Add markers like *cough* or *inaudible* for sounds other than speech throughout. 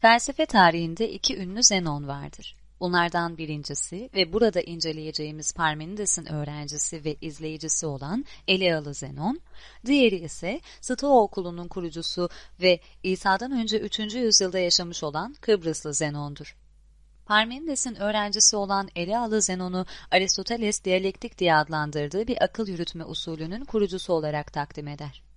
Felsefe tarihinde iki ünlü Zenon vardır. Bunlardan birincisi ve burada inceleyeceğimiz Parmenides'in öğrencisi ve izleyicisi olan Elealı Zenon, diğeri ise Stoa okulunun kurucusu ve İsa'dan önce 3. yüzyılda yaşamış olan Kıbrıslı Zenon'dur. Parmenides'in öğrencisi olan Elealı Zenon'u Aristoteles diyalektik diye adlandırdığı bir akıl yürütme usulünün kurucusu olarak takdim eder.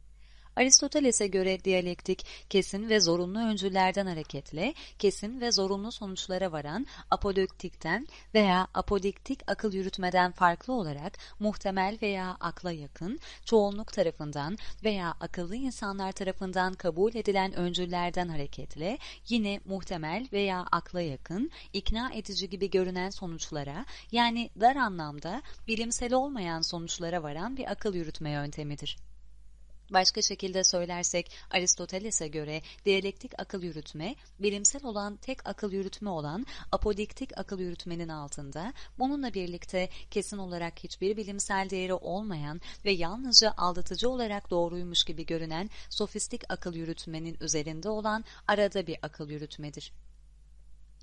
Aristoteles'e göre diyalektik kesin ve zorunlu öncüllerden hareketle kesin ve zorunlu sonuçlara varan apodiktikten veya apodiktik akıl yürütmeden farklı olarak muhtemel veya akla yakın, çoğunluk tarafından veya akıllı insanlar tarafından kabul edilen öncüllerden hareketle yine muhtemel veya akla yakın, ikna edici gibi görünen sonuçlara yani dar anlamda bilimsel olmayan sonuçlara varan bir akıl yürütme yöntemidir. Başka şekilde söylersek Aristoteles'e göre diyalektik akıl yürütme, bilimsel olan tek akıl yürütme olan apodiktik akıl yürütmenin altında, bununla birlikte kesin olarak hiçbir bilimsel değeri olmayan ve yalnızca aldatıcı olarak doğruymuş gibi görünen sofistik akıl yürütmenin üzerinde olan arada bir akıl yürütmedir.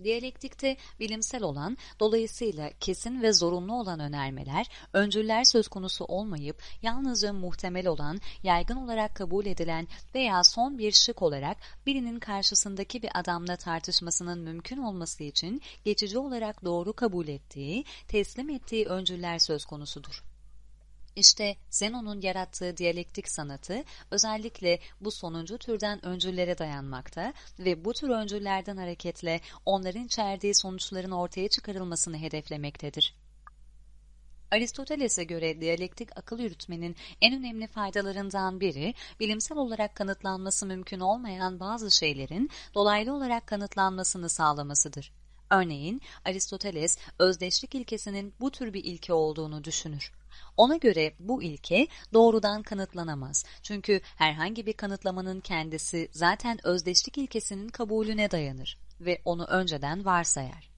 Diyalektikte bilimsel olan, dolayısıyla kesin ve zorunlu olan önermeler, öncüller söz konusu olmayıp yalnızca muhtemel olan, yaygın olarak kabul edilen veya son bir şık olarak birinin karşısındaki bir adamla tartışmasının mümkün olması için geçici olarak doğru kabul ettiği, teslim ettiği öncüller söz konusudur. İşte Zenon'un yarattığı diyalektik sanatı özellikle bu sonuncu türden öncüllere dayanmakta ve bu tür öncüllerden hareketle onların içerdiği sonuçların ortaya çıkarılmasını hedeflemektedir. Aristoteles'e göre diyalektik akıl yürütmenin en önemli faydalarından biri, bilimsel olarak kanıtlanması mümkün olmayan bazı şeylerin dolaylı olarak kanıtlanmasını sağlamasıdır. Örneğin Aristoteles özdeşlik ilkesinin bu tür bir ilke olduğunu düşünür. Ona göre bu ilke doğrudan kanıtlanamaz. Çünkü herhangi bir kanıtlamanın kendisi zaten özdeşlik ilkesinin kabulüne dayanır ve onu önceden varsayar.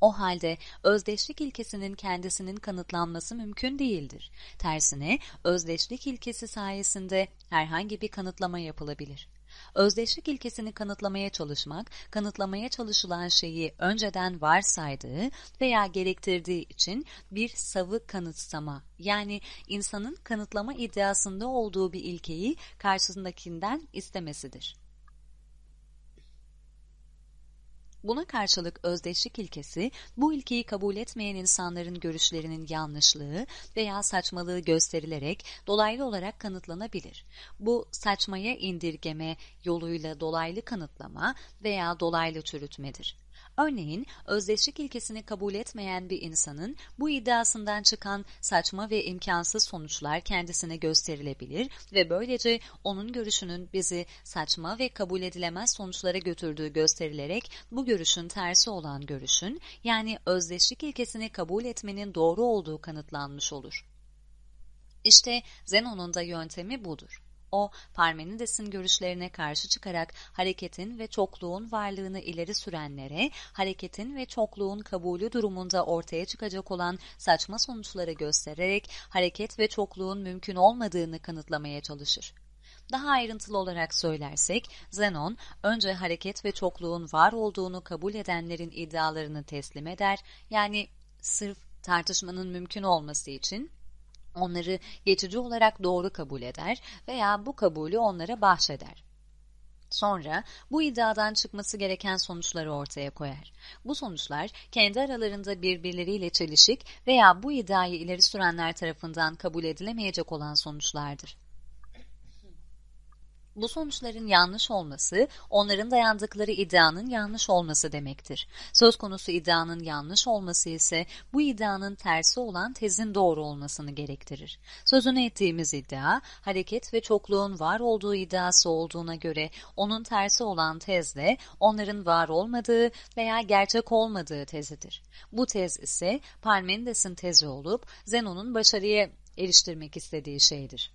O halde özdeşlik ilkesinin kendisinin kanıtlanması mümkün değildir. Tersine özdeşlik ilkesi sayesinde herhangi bir kanıtlama yapılabilir. Özdeşlik ilkesini kanıtlamaya çalışmak, kanıtlamaya çalışılan şeyi önceden varsaydığı veya gerektirdiği için bir savı kanıtsama, yani insanın kanıtlama iddiasında olduğu bir ilkeyi karşısındakinden istemesidir. Buna karşılık özdeşlik ilkesi, bu ilkeyi kabul etmeyen insanların görüşlerinin yanlışlığı veya saçmalığı gösterilerek dolaylı olarak kanıtlanabilir. Bu saçmaya indirgeme yoluyla dolaylı kanıtlama veya dolaylı çürütmedir. Örneğin özdeşlik ilkesini kabul etmeyen bir insanın bu iddiasından çıkan saçma ve imkansız sonuçlar kendisine gösterilebilir ve böylece onun görüşünün bizi saçma ve kabul edilemez sonuçlara götürdüğü gösterilerek bu görüşün tersi olan görüşün yani özdeşlik ilkesini kabul etmenin doğru olduğu kanıtlanmış olur. İşte Zenon'un da yöntemi budur. O, Parmenides'in görüşlerine karşı çıkarak hareketin ve çokluğun varlığını ileri sürenlere, hareketin ve çokluğun kabulü durumunda ortaya çıkacak olan saçma sonuçları göstererek hareket ve çokluğun mümkün olmadığını kanıtlamaya çalışır. Daha ayrıntılı olarak söylersek, Zenon önce hareket ve çokluğun var olduğunu kabul edenlerin iddialarını teslim eder, yani sırf tartışmanın mümkün olması için onları geçici olarak doğru kabul eder veya bu kabulü onlara bahşeder. Sonra bu iddiadan çıkması gereken sonuçları ortaya koyar. Bu sonuçlar kendi aralarında birbirleriyle çelişik veya bu iddiayı ileri sürenler tarafından kabul edilemeyecek olan sonuçlardır. Bu sonuçların yanlış olması, onların dayandıkları iddianın yanlış olması demektir. Söz konusu iddianın yanlış olması ise bu iddianın tersi olan tezin doğru olmasını gerektirir. Sözünü ettiğimiz iddia, hareket ve çokluğun var olduğu iddiası olduğuna göre onun tersi olan tez de onların var olmadığı veya gerçek olmadığı tezidir. Bu tez ise Parmenides'in tezi olup Zenon'un başarıya eriştirmek istediği şeydir.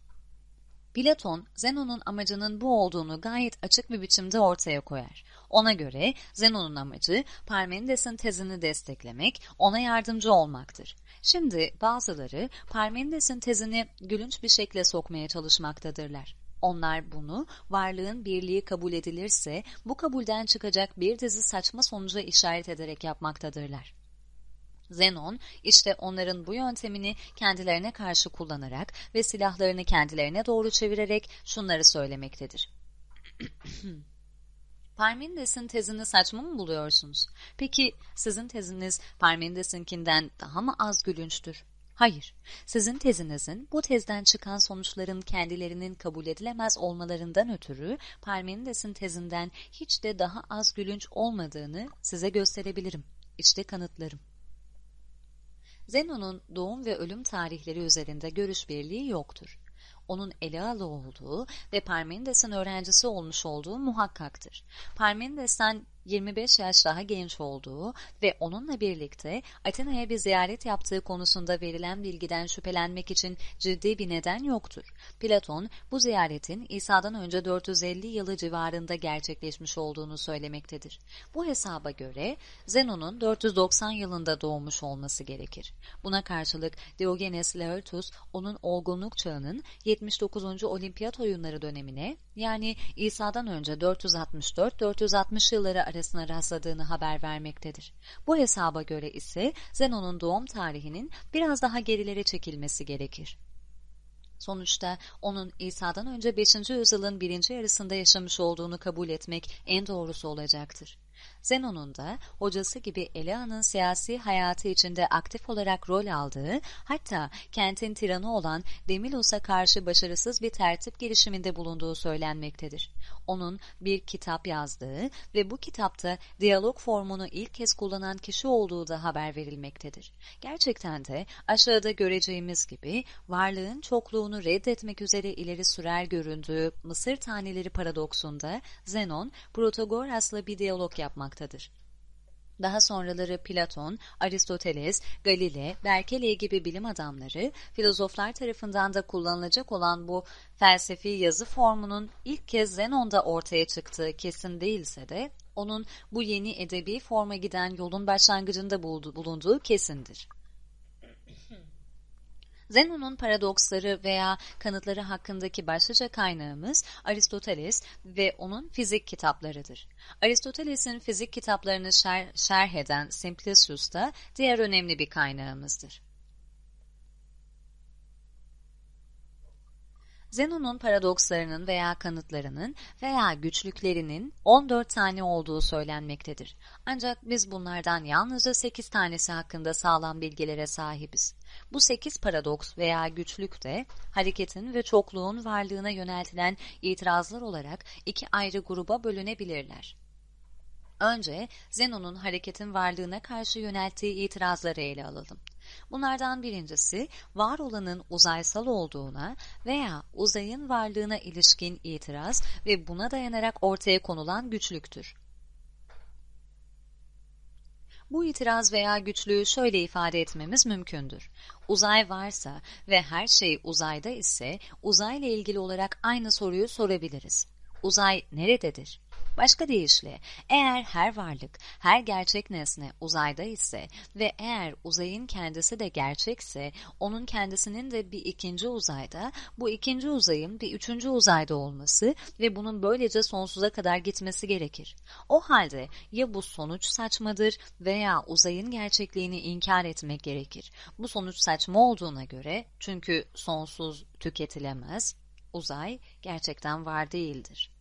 Platon, Zenon'un amacının bu olduğunu gayet açık bir biçimde ortaya koyar. Ona göre Zenon'un amacı Parmenides'in tezini desteklemek, ona yardımcı olmaktır. Şimdi bazıları Parmenides'in tezini gülünç bir şekle sokmaya çalışmaktadırlar. Onlar bunu varlığın birliği kabul edilirse bu kabulden çıkacak bir dizi saçma sonuca işaret ederek yapmaktadırlar. Zenon işte onların bu yöntemini kendilerine karşı kullanarak ve silahlarını kendilerine doğru çevirerek şunları söylemektedir. *clears throat* Parmenides'in tezini saçma mı buluyorsunuz? Peki sizin teziniz Parmenides'inkinden daha mı az gülünçtür? Hayır, sizin tezinizin bu tezden çıkan sonuçların kendilerinin kabul edilemez olmalarından ötürü Parmenides'in tezinden hiç de daha az gülünç olmadığını size gösterebilirim. İşte kanıtlarım. Zenon'un doğum ve ölüm tarihleri üzerinde görüş birliği yoktur. Onun Elealı olduğu ve Parmenides'in öğrencisi olmuş olduğu muhakkaktır. Parmenides'ten 25 yaş daha genç olduğu ve onunla birlikte Atina'ya bir ziyaret yaptığı konusunda verilen bilgiden şüphelenmek için ciddi bir neden yoktur. Platon bu ziyaretin İsa'dan önce 450 yılı civarında gerçekleşmiş olduğunu söylemektedir. Bu hesaba göre Zenon'un 490 yılında doğmuş olması gerekir. Buna karşılık Diogenes Laertus onun olgunluk çağının 79. Olimpiyat oyunları dönemine yani İsa'dan önce 464-460 yılları arasına rastladığını haber vermektedir. Bu hesaba göre ise Zenon'un doğum tarihinin biraz daha gerilere çekilmesi gerekir. Sonuçta onun İsa'dan önce 5. yüzyılın birinci yarısında yaşamış olduğunu kabul etmek en doğrusu olacaktır. Zenon'un da hocası gibi Elea'nın siyasi hayatı içinde aktif olarak rol aldığı, hatta kentin tiranı olan Demilos'a karşı başarısız bir tertip girişiminde bulunduğu söylenmektedir. Onun bir kitap yazdığı ve bu kitapta diyalog formunu ilk kez kullanan kişi olduğu da haber verilmektedir. Gerçekten de aşağıda göreceğimiz gibi varlığın çokluğunu reddetmek üzere ileri sürer göründüğü Mısır taneleri paradoksunda Zenon, Protagoras'la bir diyalog yapmaktadır. Daha sonraları Platon, Aristoteles, Galile, Berkeley gibi bilim adamları, filozoflar tarafından da kullanılacak olan bu felsefi yazı formunun ilk kez Zenon'da ortaya çıktığı kesin değilse de, onun bu yeni edebi forma giden yolun başlangıcında bulunduğu kesindir. Zenon'un paradoksları veya kanıtları hakkındaki başlıca kaynağımız Aristoteles ve onun fizik kitaplarıdır. Aristoteles'in fizik kitaplarını şer şerh eden Simplicius da diğer önemli bir kaynağımızdır. Zenon'un paradokslarının veya kanıtlarının veya güçlüklerinin 14 tane olduğu söylenmektedir. Ancak biz bunlardan yalnızca 8 tanesi hakkında sağlam bilgilere sahibiz. Bu 8 paradoks veya güçlük de hareketin ve çokluğun varlığına yöneltilen itirazlar olarak iki ayrı gruba bölünebilirler. Önce Zenon'un hareketin varlığına karşı yönelttiği itirazları ele alalım. Bunlardan birincisi var olanın uzaysal olduğuna veya uzayın varlığına ilişkin itiraz ve buna dayanarak ortaya konulan güçlüktür. Bu itiraz veya güçlüğü şöyle ifade etmemiz mümkündür. Uzay varsa ve her şey uzayda ise uzayla ilgili olarak aynı soruyu sorabiliriz. Uzay nerededir? Başka deyişle eğer her varlık, her gerçek nesne uzayda ise ve eğer uzayın kendisi de gerçekse onun kendisinin de bir ikinci uzayda, bu ikinci uzayın bir üçüncü uzayda olması ve bunun böylece sonsuza kadar gitmesi gerekir. O halde ya bu sonuç saçmadır veya uzayın gerçekliğini inkar etmek gerekir. Bu sonuç saçma olduğuna göre çünkü sonsuz tüketilemez, uzay gerçekten var değildir.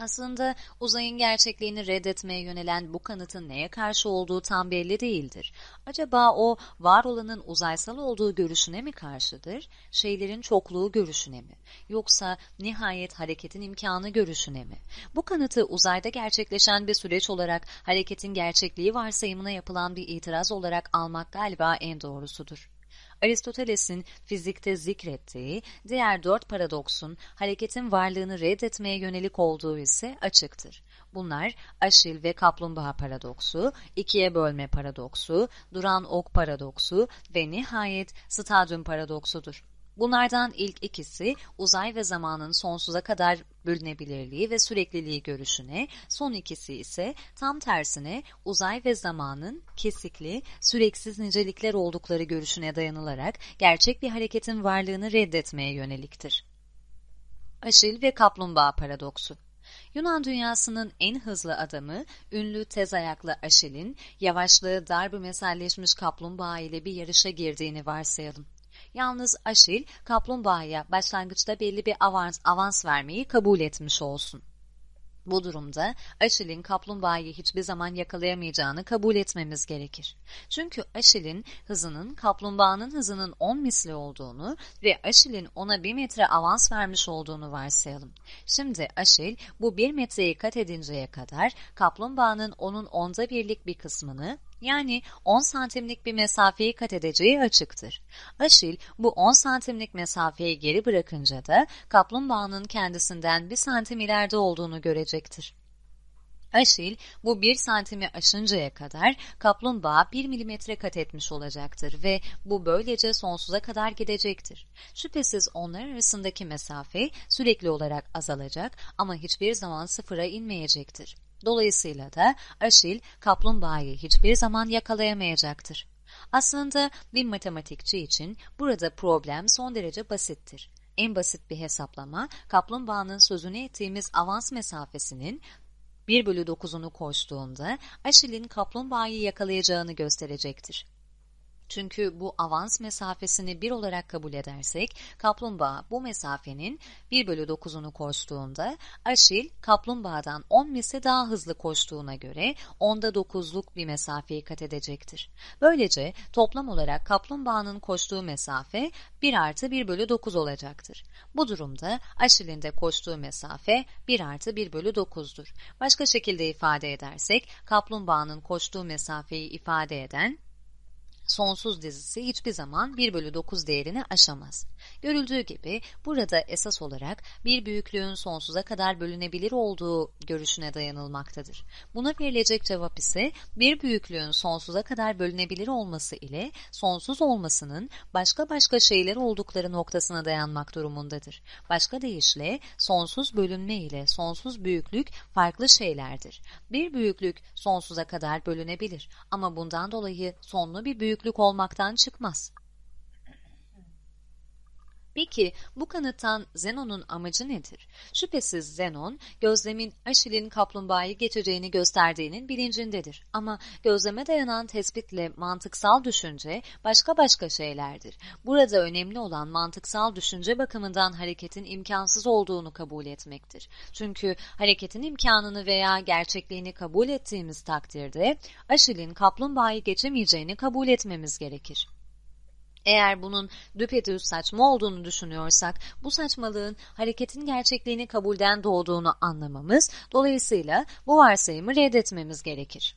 Aslında uzayın gerçekliğini reddetmeye yönelen bu kanıtın neye karşı olduğu tam belli değildir. Acaba o var olanın uzaysal olduğu görüşüne mi karşıdır, şeylerin çokluğu görüşüne mi? Yoksa nihayet hareketin imkanı görüşüne mi? Bu kanıtı uzayda gerçekleşen bir süreç olarak hareketin gerçekliği varsayımına yapılan bir itiraz olarak almak galiba en doğrusudur. Aristoteles'in fizikte zikrettiği diğer dört paradoksun hareketin varlığını reddetmeye yönelik olduğu ise açıktır. Bunlar aşil ve kaplumbağa paradoksu, ikiye bölme paradoksu, duran ok paradoksu ve nihayet stadyum paradoksudur. Bunlardan ilk ikisi uzay ve zamanın sonsuza kadar bölünebilirliği ve sürekliliği görüşüne, son ikisi ise tam tersine uzay ve zamanın kesikli, süreksiz nicelikler oldukları görüşüne dayanılarak gerçek bir hareketin varlığını reddetmeye yöneliktir. Aşil ve kaplumbağa paradoksu. Yunan dünyasının en hızlı adamı, ünlü tez ayaklı Aşil'in yavaşlığı dar bir meselleşmiş kaplumbağa ile bir yarışa girdiğini varsayalım. Yalnız Aşil, kaplumbağaya başlangıçta belli bir avans, avans vermeyi kabul etmiş olsun. Bu durumda Aşil'in kaplumbağayı hiçbir zaman yakalayamayacağını kabul etmemiz gerekir. Çünkü Aşil'in hızının kaplumbağanın hızının 10 misli olduğunu ve Aşil'in ona 1 metre avans vermiş olduğunu varsayalım. Şimdi Aşil bu 1 metreyi kat edinceye kadar kaplumbağanın onun onda birlik bir kısmını yani 10 santimlik bir mesafeyi kat edeceği açıktır. Aşil bu 10 santimlik mesafeyi geri bırakınca da kaplumbağanın kendisinden 1 santim ileride olduğunu görecektir. Aşil bu 1 santimi aşıncaya kadar kaplumbağa 1 milimetre kat etmiş olacaktır ve bu böylece sonsuza kadar gidecektir. Şüphesiz onlar arasındaki mesafe sürekli olarak azalacak ama hiçbir zaman sıfıra inmeyecektir. Dolayısıyla da Aşil kaplumbağayı hiçbir zaman yakalayamayacaktır. Aslında bir matematikçi için burada problem son derece basittir. En basit bir hesaplama kaplumbağanın sözünü ettiğimiz avans mesafesinin 1 bölü 9'unu koştuğunda Aşil'in kaplumbağayı yakalayacağını gösterecektir. Çünkü bu avans mesafesini 1 olarak kabul edersek, kaplumbağa bu mesafenin 1 bölü 9'unu koştuğunda, Aşil kaplumbağadan 10 misli daha hızlı koştuğuna göre onda 9'luk bir mesafeyi kat edecektir. Böylece toplam olarak kaplumbağanın koştuğu mesafe 1 artı 1 bölü 9 olacaktır. Bu durumda Aşil'in de koştuğu mesafe 1 artı 1 bölü 9'dur. Başka şekilde ifade edersek, kaplumbağanın koştuğu mesafeyi ifade eden sonsuz dizisi hiçbir zaman 1 bölü 9 değerini aşamaz. Görüldüğü gibi burada esas olarak bir büyüklüğün sonsuza kadar bölünebilir olduğu görüşüne dayanılmaktadır. Buna verilecek cevap ise bir büyüklüğün sonsuza kadar bölünebilir olması ile sonsuz olmasının başka başka şeyler oldukları noktasına dayanmak durumundadır. Başka deyişle sonsuz bölünme ile sonsuz büyüklük farklı şeylerdir. Bir büyüklük sonsuza kadar bölünebilir ama bundan dolayı sonlu bir büyüklük büyüklük olmaktan çıkmaz. Peki bu kanıttan Zenon'un amacı nedir? Şüphesiz Zenon, gözlemin Aşil'in kaplumbağayı geçeceğini gösterdiğinin bilincindedir. Ama gözleme dayanan tespitle mantıksal düşünce başka başka şeylerdir. Burada önemli olan mantıksal düşünce bakımından hareketin imkansız olduğunu kabul etmektir. Çünkü hareketin imkanını veya gerçekliğini kabul ettiğimiz takdirde Aşil'in kaplumbağayı geçemeyeceğini kabul etmemiz gerekir. Eğer bunun düpedüz saçma olduğunu düşünüyorsak, bu saçmalığın hareketin gerçekliğini kabulden doğduğunu anlamamız, dolayısıyla bu varsayımı reddetmemiz gerekir.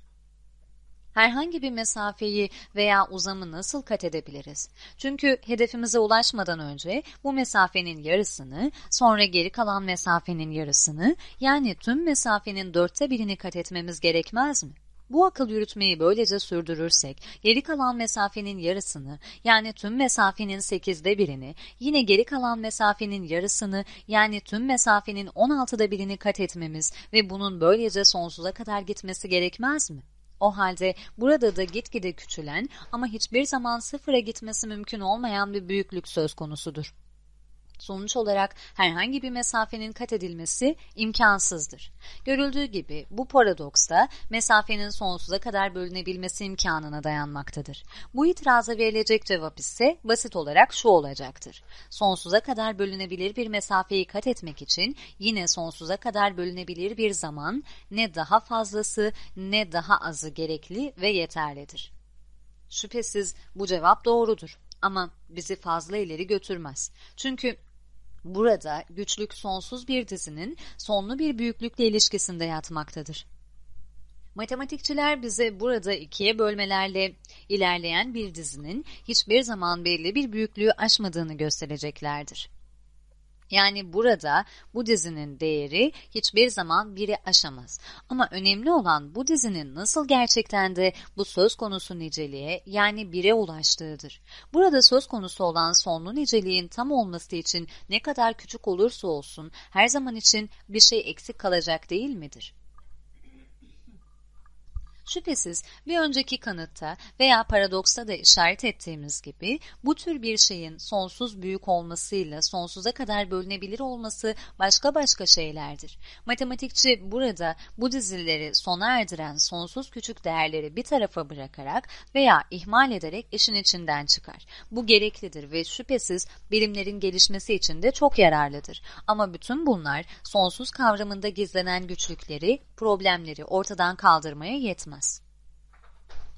Herhangi bir mesafeyi veya uzamı nasıl kat edebiliriz? Çünkü hedefimize ulaşmadan önce bu mesafenin yarısını, sonra geri kalan mesafenin yarısını, yani tüm mesafenin dörtte birini kat etmemiz gerekmez mi? Bu akıl yürütmeyi böylece sürdürürsek, geri kalan mesafenin yarısını, yani tüm mesafenin sekizde birini, yine geri kalan mesafenin yarısını, yani tüm mesafenin on altıda birini kat etmemiz ve bunun böylece sonsuza kadar gitmesi gerekmez mi? O halde burada da gitgide küçülen ama hiçbir zaman sıfıra gitmesi mümkün olmayan bir büyüklük söz konusudur. Sonuç olarak herhangi bir mesafenin kat edilmesi imkansızdır. Görüldüğü gibi bu paradoksta mesafenin sonsuza kadar bölünebilmesi imkanına dayanmaktadır. Bu itiraza verilecek cevap ise basit olarak şu olacaktır. Sonsuza kadar bölünebilir bir mesafeyi kat etmek için yine sonsuza kadar bölünebilir bir zaman ne daha fazlası ne daha azı gerekli ve yeterlidir. Şüphesiz bu cevap doğrudur ama bizi fazla ileri götürmez. Çünkü Burada güçlük sonsuz bir dizinin sonlu bir büyüklükle ilişkisinde yatmaktadır. Matematikçiler bize burada ikiye bölmelerle ilerleyen bir dizinin hiçbir zaman belli bir büyüklüğü aşmadığını göstereceklerdir. Yani burada bu dizinin değeri hiçbir zaman biri aşamaz. Ama önemli olan bu dizinin nasıl gerçekten de bu söz konusu niceliğe yani bire ulaştığıdır. Burada söz konusu olan sonlu niceliğin tam olması için ne kadar küçük olursa olsun her zaman için bir şey eksik kalacak değil midir? Şüphesiz bir önceki kanıtta veya paradoksta da işaret ettiğimiz gibi bu tür bir şeyin sonsuz büyük olmasıyla sonsuza kadar bölünebilir olması başka başka şeylerdir. Matematikçi burada bu dizileri sona erdiren sonsuz küçük değerleri bir tarafa bırakarak veya ihmal ederek işin içinden çıkar. Bu gereklidir ve şüphesiz bilimlerin gelişmesi için de çok yararlıdır. Ama bütün bunlar sonsuz kavramında gizlenen güçlükleri, problemleri ortadan kaldırmaya yetmez. us.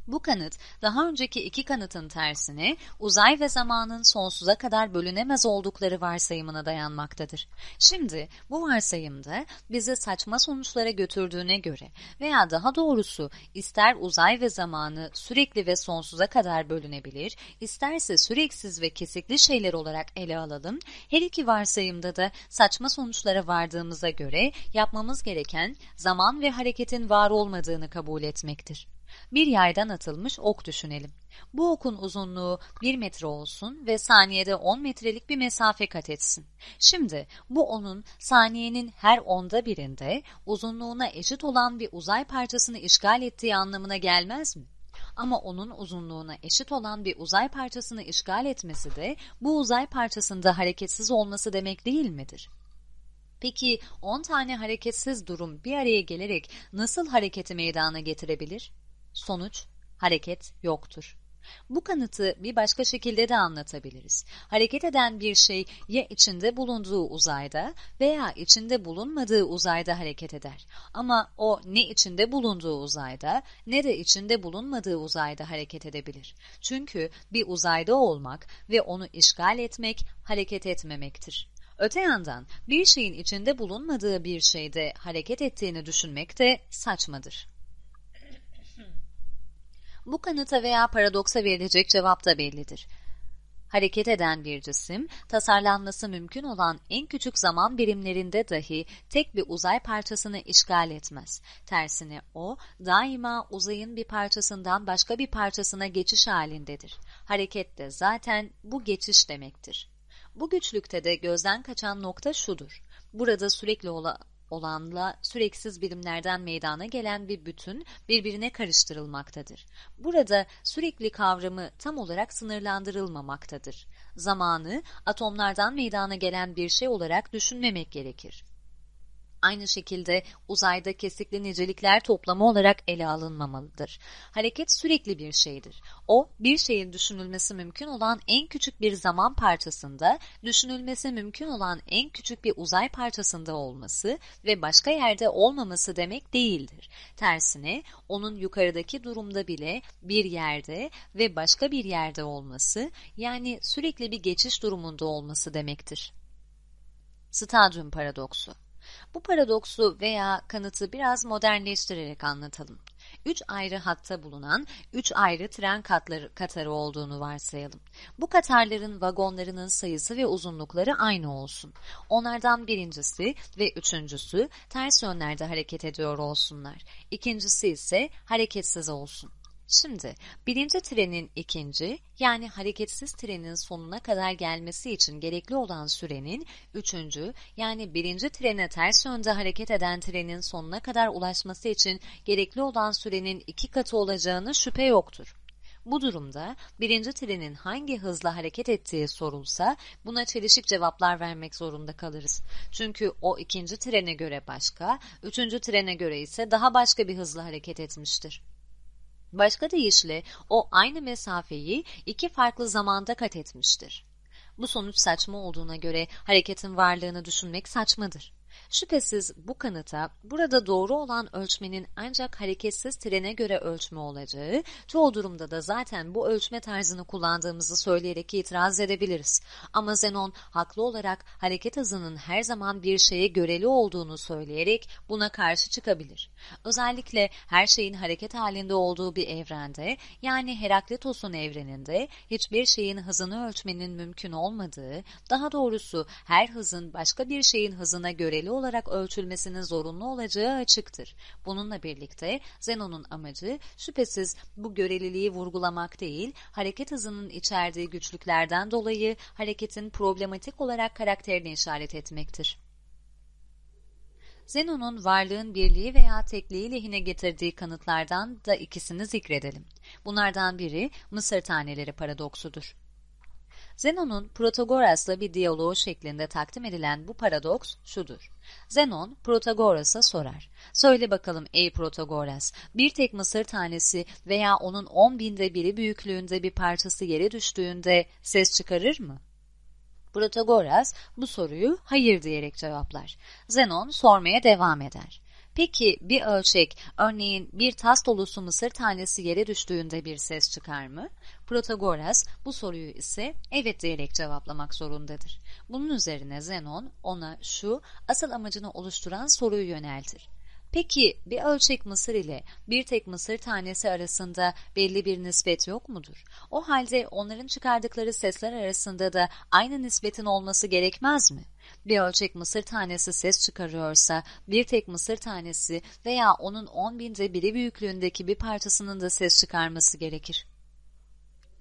Bu kanıt daha önceki iki kanıtın tersine uzay ve zamanın sonsuza kadar bölünemez oldukları varsayımına dayanmaktadır. Şimdi bu varsayımda bizi saçma sonuçlara götürdüğüne göre veya daha doğrusu ister uzay ve zamanı sürekli ve sonsuza kadar bölünebilir, isterse süreksiz ve kesikli şeyler olarak ele alalım, her iki varsayımda da saçma sonuçlara vardığımıza göre yapmamız gereken zaman ve hareketin var olmadığını kabul etmektir. Bir yaydan atılmış ok düşünelim. Bu okun uzunluğu 1 metre olsun ve saniyede 10 metrelik bir mesafe kat etsin. Şimdi bu onun saniyenin her onda birinde uzunluğuna eşit olan bir uzay parçasını işgal ettiği anlamına gelmez mi? Ama onun uzunluğuna eşit olan bir uzay parçasını işgal etmesi de bu uzay parçasında hareketsiz olması demek değil midir? Peki 10 tane hareketsiz durum bir araya gelerek nasıl hareketi meydana getirebilir? Sonuç, hareket yoktur. Bu kanıtı bir başka şekilde de anlatabiliriz. Hareket eden bir şey ya içinde bulunduğu uzayda veya içinde bulunmadığı uzayda hareket eder. Ama o ne içinde bulunduğu uzayda ne de içinde bulunmadığı uzayda hareket edebilir. Çünkü bir uzayda olmak ve onu işgal etmek hareket etmemektir. Öte yandan bir şeyin içinde bulunmadığı bir şeyde hareket ettiğini düşünmek de saçmadır. Bu kanıta veya paradoksa verilecek cevap da bellidir. Hareket eden bir cisim, tasarlanması mümkün olan en küçük zaman birimlerinde dahi tek bir uzay parçasını işgal etmez. Tersine o, daima uzayın bir parçasından başka bir parçasına geçiş halindedir. Hareket de zaten bu geçiş demektir. Bu güçlükte de gözden kaçan nokta şudur. Burada sürekli ola, olanla süreksiz birimlerden meydana gelen bir bütün birbirine karıştırılmaktadır. Burada sürekli kavramı tam olarak sınırlandırılmamaktadır. Zamanı atomlardan meydana gelen bir şey olarak düşünmemek gerekir. Aynı şekilde uzayda kesikli nicelikler toplamı olarak ele alınmamalıdır. Hareket sürekli bir şeydir. O, bir şeyin düşünülmesi mümkün olan en küçük bir zaman parçasında, düşünülmesi mümkün olan en küçük bir uzay parçasında olması ve başka yerde olmaması demek değildir. Tersine, onun yukarıdaki durumda bile bir yerde ve başka bir yerde olması, yani sürekli bir geçiş durumunda olması demektir. Stadyum paradoksu bu paradoksu veya kanıtı biraz modernleştirerek anlatalım. Üç ayrı hatta bulunan üç ayrı tren katları, katarı olduğunu varsayalım. Bu katarların vagonlarının sayısı ve uzunlukları aynı olsun. Onlardan birincisi ve üçüncüsü ters yönlerde hareket ediyor olsunlar. İkincisi ise hareketsiz olsun. Şimdi birinci trenin ikinci yani hareketsiz trenin sonuna kadar gelmesi için gerekli olan sürenin üçüncü yani birinci trene ters yönde hareket eden trenin sonuna kadar ulaşması için gerekli olan sürenin iki katı olacağını şüphe yoktur. Bu durumda birinci trenin hangi hızla hareket ettiği sorulsa buna çelişik cevaplar vermek zorunda kalırız. Çünkü o ikinci trene göre başka, üçüncü trene göre ise daha başka bir hızla hareket etmiştir. Başka deyişle o aynı mesafeyi iki farklı zamanda kat etmiştir. Bu sonuç saçma olduğuna göre hareketin varlığını düşünmek saçmadır. Şüphesiz bu kanıta burada doğru olan ölçmenin ancak hareketsiz trene göre ölçme olacağı, çoğu durumda da zaten bu ölçme tarzını kullandığımızı söyleyerek itiraz edebiliriz. Ama Zenon haklı olarak hareket hızının her zaman bir şeye göreli olduğunu söyleyerek buna karşı çıkabilir. Özellikle her şeyin hareket halinde olduğu bir evrende yani Heraklitos'un evreninde hiçbir şeyin hızını ölçmenin mümkün olmadığı, daha doğrusu her hızın başka bir şeyin hızına göreli olarak ölçülmesinin zorunlu olacağı açıktır. Bununla birlikte Zenon'un amacı şüphesiz bu göreliliği vurgulamak değil, hareket hızının içerdiği güçlüklerden dolayı hareketin problematik olarak karakterini işaret etmektir. Zenon'un varlığın birliği veya tekliği lehine getirdiği kanıtlardan da ikisini zikredelim. Bunlardan biri Mısır taneleri paradoksudur. Zenon'un Protagoras'la bir diyaloğu şeklinde takdim edilen bu paradoks şudur. Zenon, Protagoras'a sorar. Söyle bakalım ey Protagoras, bir tek mısır tanesi veya onun on binde biri büyüklüğünde bir parçası yere düştüğünde ses çıkarır mı? Protagoras bu soruyu hayır diyerek cevaplar. Zenon sormaya devam eder. Peki bir ölçek, örneğin bir tas dolusu mısır tanesi yere düştüğünde bir ses çıkar mı? Protagoras bu soruyu ise evet diyerek cevaplamak zorundadır. Bunun üzerine Zenon ona şu asıl amacını oluşturan soruyu yöneltir. Peki bir ölçek mısır ile bir tek mısır tanesi arasında belli bir nispet yok mudur? O halde onların çıkardıkları sesler arasında da aynı nispetin olması gerekmez mi? Bir ölçek mısır tanesi ses çıkarıyorsa bir tek mısır tanesi veya onun on binde biri büyüklüğündeki bir parçasının da ses çıkarması gerekir.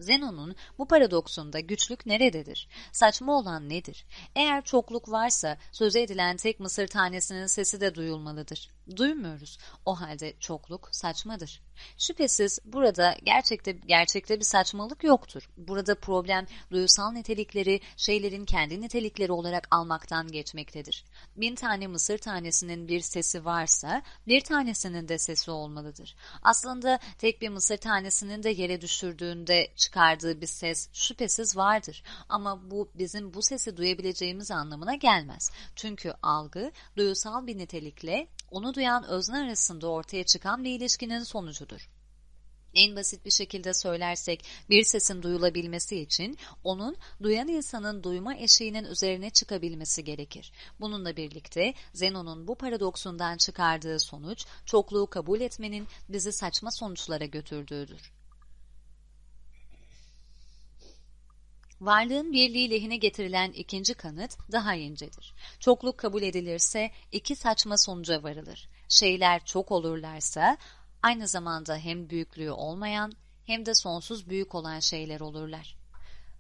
Zenon'un bu paradoksunda güçlük nerededir? Saçma olan nedir? Eğer çokluk varsa söz edilen tek mısır tanesinin sesi de duyulmalıdır. Duymuyoruz. O halde çokluk saçmadır. Şüphesiz burada gerçekte gerçekte bir saçmalık yoktur. Burada problem duyusal nitelikleri şeylerin kendi nitelikleri olarak almaktan geçmektedir. Bin tane mısır tanesinin bir sesi varsa bir tanesinin de sesi olmalıdır. Aslında tek bir mısır tanesinin de yere düşürdüğünde çıkardığı bir ses şüphesiz vardır. Ama bu bizim bu sesi duyabileceğimiz anlamına gelmez. Çünkü algı duyusal bir nitelikle onu duyan özne arasında ortaya çıkan bir ilişkinin sonucudur. En basit bir şekilde söylersek bir sesin duyulabilmesi için onun duyan insanın duyma eşiğinin üzerine çıkabilmesi gerekir. Bununla birlikte Zenon'un bu paradoksundan çıkardığı sonuç çokluğu kabul etmenin bizi saçma sonuçlara götürdüğüdür. Varlığın birliği lehine getirilen ikinci kanıt daha incedir. Çokluk kabul edilirse iki saçma sonuca varılır. Şeyler çok olurlarsa aynı zamanda hem büyüklüğü olmayan hem de sonsuz büyük olan şeyler olurlar.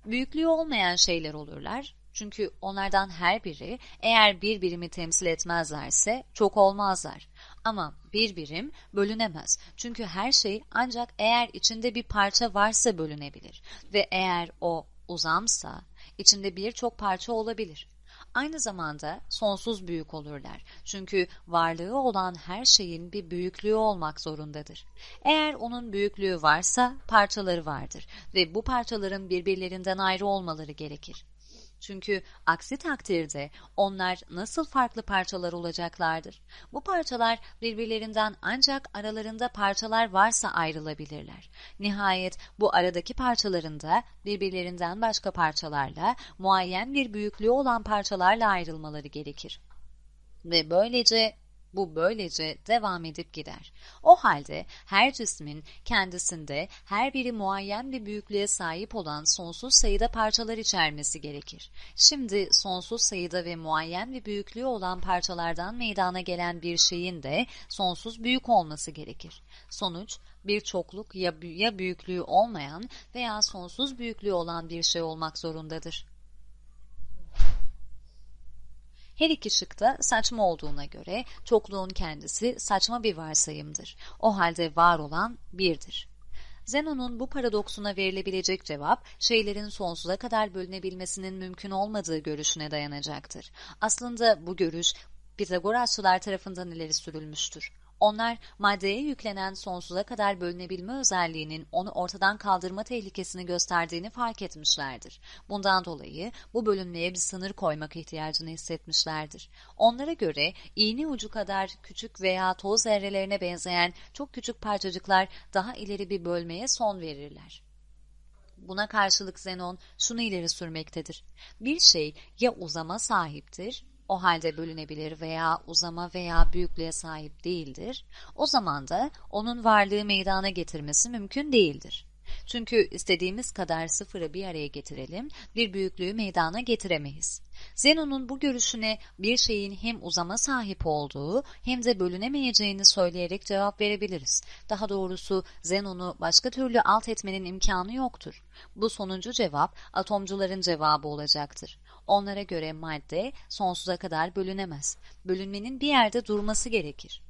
Büyüklüğü olmayan şeyler olurlar çünkü onlardan her biri eğer bir birimi temsil etmezlerse çok olmazlar. Ama bir birim bölünemez. Çünkü her şey ancak eğer içinde bir parça varsa bölünebilir. Ve eğer o uzamsa içinde birçok parça olabilir. Aynı zamanda sonsuz büyük olurlar. Çünkü varlığı olan her şeyin bir büyüklüğü olmak zorundadır. Eğer onun büyüklüğü varsa parçaları vardır ve bu parçaların birbirlerinden ayrı olmaları gerekir. Çünkü aksi takdirde onlar nasıl farklı parçalar olacaklardır? Bu parçalar birbirlerinden ancak aralarında parçalar varsa ayrılabilirler. Nihayet bu aradaki parçalarında birbirlerinden başka parçalarla muayyen bir büyüklüğü olan parçalarla ayrılmaları gerekir. Ve böylece bu böylece devam edip gider. O halde her cismin kendisinde her biri muayyen bir büyüklüğe sahip olan sonsuz sayıda parçalar içermesi gerekir. Şimdi sonsuz sayıda ve muayyen bir büyüklüğü olan parçalardan meydana gelen bir şeyin de sonsuz büyük olması gerekir. Sonuç bir çokluk ya, büyüklüğü olmayan veya sonsuz büyüklüğü olan bir şey olmak zorundadır. Her iki şık da saçma olduğuna göre çokluğun kendisi saçma bir varsayımdır. O halde var olan birdir. Zenon'un bu paradoksuna verilebilecek cevap, şeylerin sonsuza kadar bölünebilmesinin mümkün olmadığı görüşüne dayanacaktır. Aslında bu görüş Pitagorasçılar tarafından ileri sürülmüştür. Onlar maddeye yüklenen sonsuza kadar bölünebilme özelliğinin onu ortadan kaldırma tehlikesini gösterdiğini fark etmişlerdir. Bundan dolayı bu bölünmeye bir sınır koymak ihtiyacını hissetmişlerdir. Onlara göre iğne ucu kadar küçük veya toz zerrelerine benzeyen çok küçük parçacıklar daha ileri bir bölmeye son verirler. Buna karşılık Zenon şunu ileri sürmektedir. Bir şey ya uzama sahiptir o halde bölünebilir veya uzama veya büyüklüğe sahip değildir, o zaman da onun varlığı meydana getirmesi mümkün değildir. Çünkü istediğimiz kadar sıfırı bir araya getirelim, bir büyüklüğü meydana getiremeyiz. Zenon'un bu görüşüne bir şeyin hem uzama sahip olduğu hem de bölünemeyeceğini söyleyerek cevap verebiliriz. Daha doğrusu Zenon'u başka türlü alt etmenin imkanı yoktur. Bu sonuncu cevap atomcuların cevabı olacaktır. Onlara göre madde sonsuza kadar bölünemez. Bölünmenin bir yerde durması gerekir.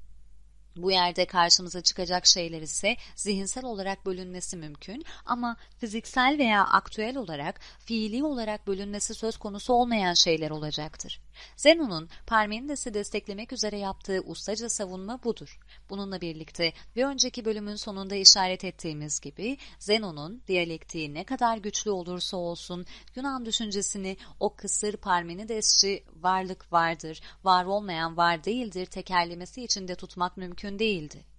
Bu yerde karşımıza çıkacak şeyler ise zihinsel olarak bölünmesi mümkün ama fiziksel veya aktüel olarak, fiili olarak bölünmesi söz konusu olmayan şeyler olacaktır. Zenon'un Parmenides'i desteklemek üzere yaptığı ustaca savunma budur. Bununla birlikte bir önceki bölümün sonunda işaret ettiğimiz gibi Zenon'un diyalektiği ne kadar güçlü olursa olsun Yunan düşüncesini o kısır Parmenidesçi varlık vardır, var olmayan var değildir tekerlemesi içinde tutmak mümkün değildi.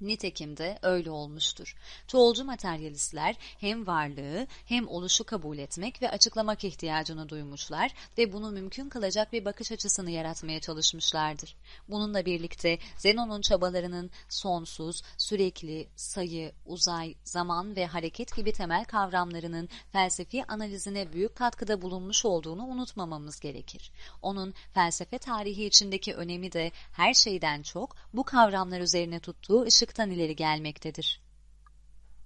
Nitekim de öyle olmuştur. Çoğulcu materyalistler hem varlığı hem oluşu kabul etmek ve açıklamak ihtiyacını duymuşlar ve bunu mümkün kılacak bir bakış açısını yaratmaya çalışmışlardır. Bununla birlikte Zenon'un çabalarının sonsuz, sürekli, sayı, uzay, zaman ve hareket gibi temel kavramlarının felsefi analizine büyük katkıda bulunmuş olduğunu unutmamamız gerekir. Onun felsefe tarihi içindeki önemi de her şeyden çok bu kavramlar üzerine tuttuğu ışık ışıktan ileri gelmektedir.